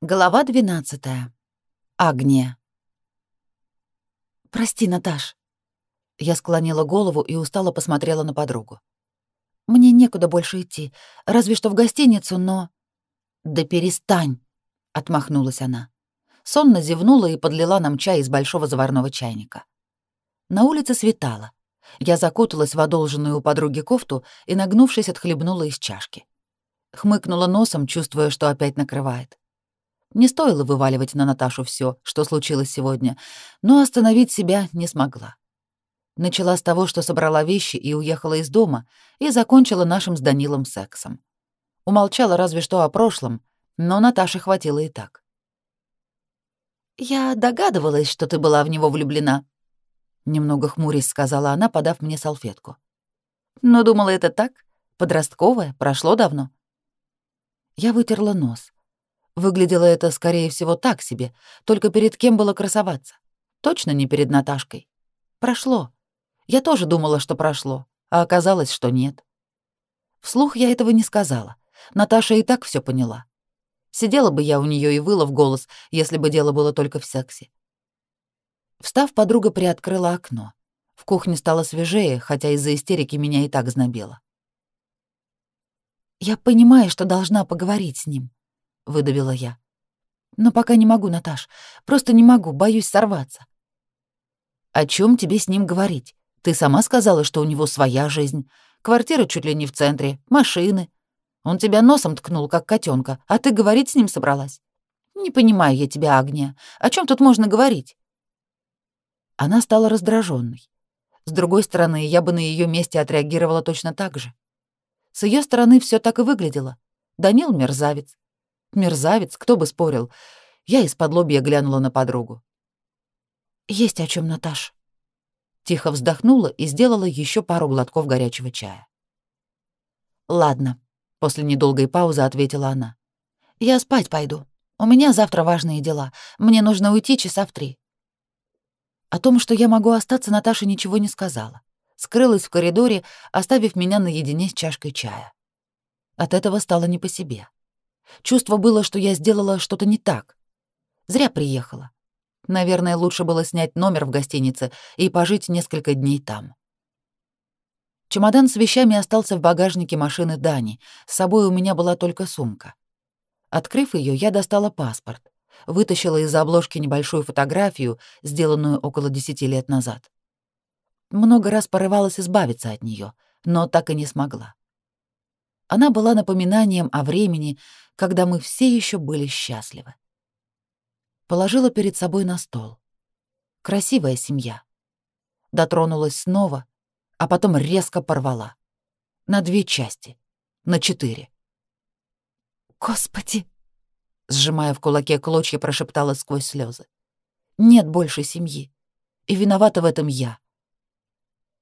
Глава 12. Агния. «Прости, Наташ». Я склонила голову и устало посмотрела на подругу. «Мне некуда больше идти, разве что в гостиницу, но...» «Да перестань!» — отмахнулась она. Сонно зевнула и подлила нам чай из большого заварного чайника. На улице светало. Я закуталась в одолженную у подруги кофту и, нагнувшись, отхлебнула из чашки. Хмыкнула носом, чувствуя, что опять накрывает. Не стоило вываливать на Наташу все, что случилось сегодня, но остановить себя не смогла. Начала с того, что собрала вещи и уехала из дома, и закончила нашим с Данилом сексом. Умолчала разве что о прошлом, но Наташе хватило и так. «Я догадывалась, что ты была в него влюблена», — немного хмурясь сказала она, подав мне салфетку. «Но думала, это так? Подростковое, прошло давно». Я вытерла нос. Выглядело это, скорее всего, так себе, только перед кем было красоваться. Точно не перед Наташкой. Прошло. Я тоже думала, что прошло, а оказалось, что нет. Вслух я этого не сказала. Наташа и так все поняла. Сидела бы я у нее и выла в голос, если бы дело было только в сексе. Встав, подруга приоткрыла окно. В кухне стало свежее, хотя из-за истерики меня и так знобело. «Я понимаю, что должна поговорить с ним», — выдавила я. «Но пока не могу, Наташ. Просто не могу, боюсь сорваться». «О чем тебе с ним говорить? Ты сама сказала, что у него своя жизнь. Квартира чуть ли не в центре, машины. Он тебя носом ткнул, как котенка, а ты говорить с ним собралась? Не понимаю я тебя, Агния. О чем тут можно говорить?» Она стала раздраженной. С другой стороны, я бы на ее месте отреагировала точно так же. С ее стороны все так и выглядело. Данил мерзавец. Мерзавец, кто бы спорил. Я из-под лобья глянула на подругу. «Есть о чем, Наташ». Тихо вздохнула и сделала еще пару глотков горячего чая. «Ладно», — после недолгой паузы ответила она. «Я спать пойду. У меня завтра важные дела. Мне нужно уйти часа в три». О том, что я могу остаться, Наташа ничего не сказала. Скрылась в коридоре, оставив меня наедине с чашкой чая. От этого стало не по себе. Чувство было, что я сделала что-то не так. Зря приехала. Наверное, лучше было снять номер в гостинице и пожить несколько дней там. Чемодан с вещами остался в багажнике машины Дани. С собой у меня была только сумка. Открыв ее, я достала паспорт, вытащила из-за обложки небольшую фотографию, сделанную около десяти лет назад. Много раз порывалась избавиться от нее, но так и не смогла. Она была напоминанием о времени, когда мы все еще были счастливы. Положила перед собой на стол. Красивая семья. Дотронулась снова, а потом резко порвала. На две части. На четыре. «Господи!» Сжимая в кулаке клочья, прошептала сквозь слезы. «Нет больше семьи. И виновата в этом я.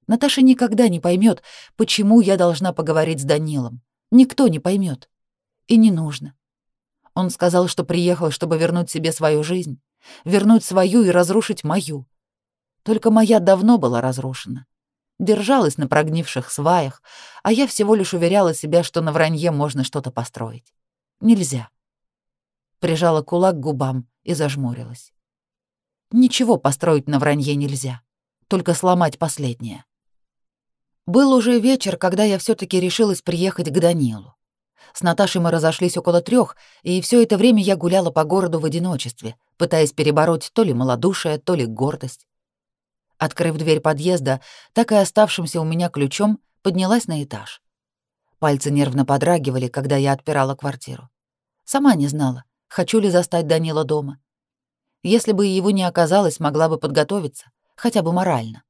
Наташа никогда не поймет, почему я должна поговорить с Данилом. Никто не поймет. И не нужно. Он сказал, что приехал, чтобы вернуть себе свою жизнь, вернуть свою и разрушить мою. Только моя давно была разрушена. Держалась на прогнивших сваях, а я всего лишь уверяла себя, что на вранье можно что-то построить. Нельзя. Прижала кулак к губам и зажмурилась. Ничего построить на вранье нельзя, только сломать последнее. Был уже вечер, когда я все таки решилась приехать к Данилу. С Наташей мы разошлись около трех, и все это время я гуляла по городу в одиночестве, пытаясь перебороть то ли малодушие, то ли гордость. Открыв дверь подъезда, так и оставшимся у меня ключом, поднялась на этаж. Пальцы нервно подрагивали, когда я отпирала квартиру. Сама не знала, хочу ли застать Данила дома. Если бы его не оказалось, могла бы подготовиться, хотя бы морально.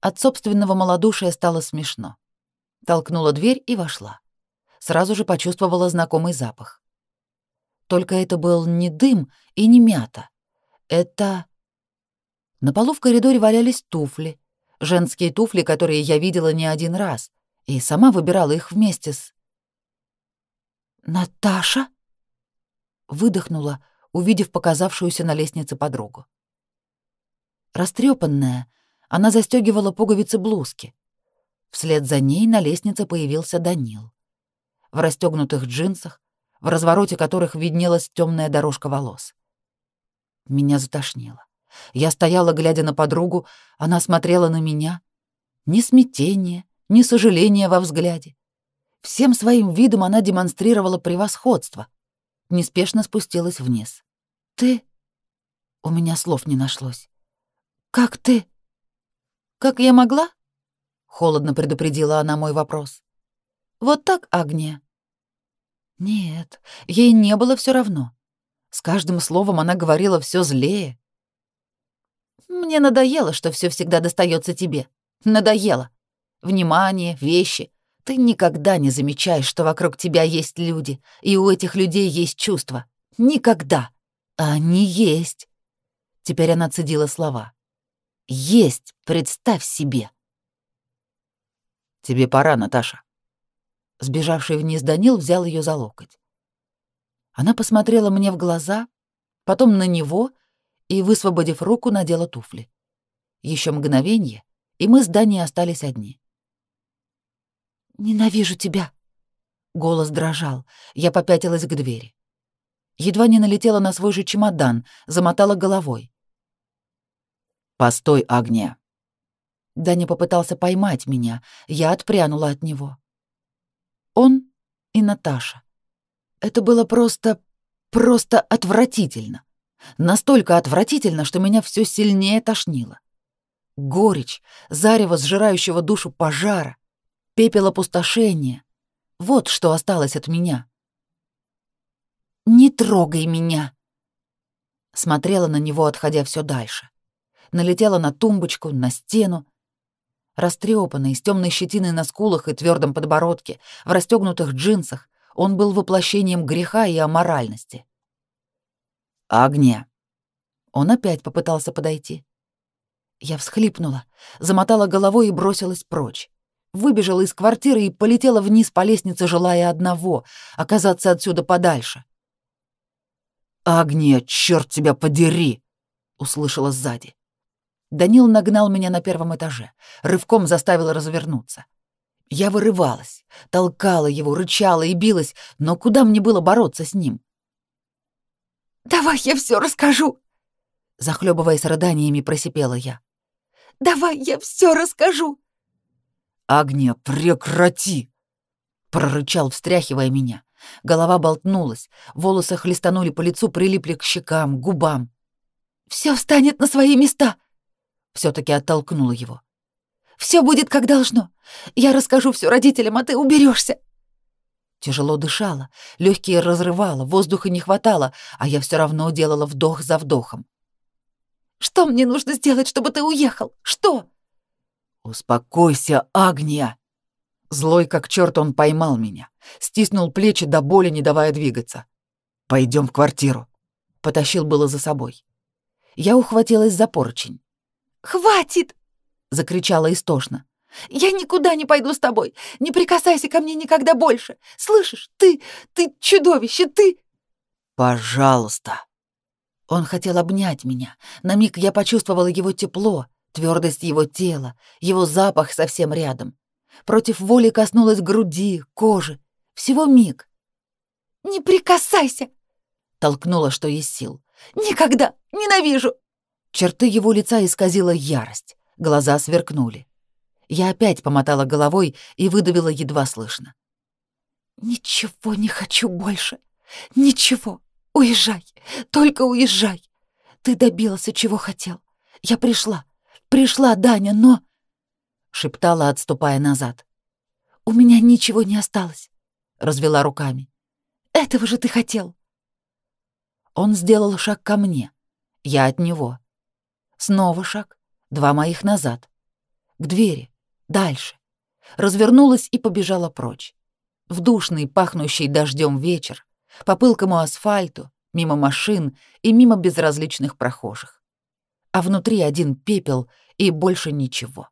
От собственного малодушия стало смешно. Толкнула дверь и вошла. Сразу же почувствовала знакомый запах. Только это был не дым и не мята. Это... На полу в коридоре валялись туфли. Женские туфли, которые я видела не один раз. И сама выбирала их вместе с... «Наташа?» Выдохнула, увидев показавшуюся на лестнице подругу. Растрепанная, она застегивала пуговицы блузки. Вслед за ней на лестнице появился Данил. В расстегнутых джинсах, в развороте которых виднелась темная дорожка волос. Меня затошнило. Я стояла, глядя на подругу, она смотрела на меня. Ни смятения, ни сожаления во взгляде. Всем своим видом она демонстрировала превосходство. Неспешно спустилась вниз. «Ты?» У меня слов не нашлось. «Как ты?» «Как я могла?» Холодно предупредила она мой вопрос. «Вот так, Агния?» Нет, ей не было все равно. С каждым словом она говорила все злее. «Мне надоело, что все всегда достается тебе. Надоело. Внимание, вещи. Ты никогда не замечаешь, что вокруг тебя есть люди, и у этих людей есть чувства. Никогда. А они есть. Теперь она цедила слова. Есть, представь себе. Тебе пора, Наташа. Сбежавший вниз Данил взял ее за локоть. Она посмотрела мне в глаза, потом на него и, высвободив руку, надела туфли. Еще мгновение, и мы с Даней остались одни. «Ненавижу тебя!» Голос дрожал. Я попятилась к двери. Едва не налетела на свой же чемодан, замотала головой. «Постой, Агния!» Даня попытался поймать меня, я отпрянула от него. Он и Наташа. Это было просто... просто отвратительно. Настолько отвратительно, что меня все сильнее тошнило. Горечь, зарево сжирающего душу пожара, пепел опустошения. Вот что осталось от меня. «Не трогай меня!» Смотрела на него, отходя все дальше. Налетела на тумбочку, на стену, Растрепанный, с темной щетиной на скулах и твердом подбородке, в расстегнутых джинсах, он был воплощением греха и аморальности. «Агния!» Он опять попытался подойти. Я всхлипнула, замотала головой и бросилась прочь. Выбежала из квартиры и полетела вниз по лестнице, желая одного — оказаться отсюда подальше. «Агния, черт тебя подери!» — услышала сзади. Данил нагнал меня на первом этаже, рывком заставил развернуться. Я вырывалась, толкала его, рычала и билась, но куда мне было бороться с ним? «Давай я все расскажу!» Захлебываясь рыданиями, просипела я. «Давай я все расскажу!» «Агния, прекрати!» Прорычал, встряхивая меня. Голова болтнулась, волосы хлестанули по лицу, прилипли к щекам, губам. «Все встанет на свои места!» Все-таки оттолкнула его. Все будет как должно. Я расскажу все родителям, а ты уберешься. Тяжело дышала, легкие разрывала, воздуха не хватало, а я все равно делала вдох за вдохом. Что мне нужно сделать, чтобы ты уехал? Что? Успокойся, Агния. Злой как черт он поймал меня, стиснул плечи до боли, не давая двигаться. Пойдем в квартиру. Потащил было за собой. Я ухватилась за поручень. «Хватит!» — закричала истошно. «Я никуда не пойду с тобой! Не прикасайся ко мне никогда больше! Слышишь, ты, ты чудовище, ты...» «Пожалуйста!» Он хотел обнять меня. На миг я почувствовала его тепло, твердость его тела, его запах совсем рядом. Против воли коснулась груди, кожи. Всего миг. «Не прикасайся!» — толкнула, что есть сил. «Никогда! Ненавижу!» Черты его лица исказила ярость, глаза сверкнули. Я опять помотала головой и выдавила едва слышно. «Ничего не хочу больше. Ничего. Уезжай. Только уезжай. Ты добился, чего хотел. Я пришла. Пришла, Даня, но...» Шептала, отступая назад. «У меня ничего не осталось», — развела руками. «Этого же ты хотел». Он сделал шаг ко мне. Я от него. Снова шаг, два моих назад. К двери, дальше. Развернулась и побежала прочь. В душный, пахнущий дождем вечер, по пылкому асфальту, мимо машин и мимо безразличных прохожих. А внутри один пепел и больше ничего.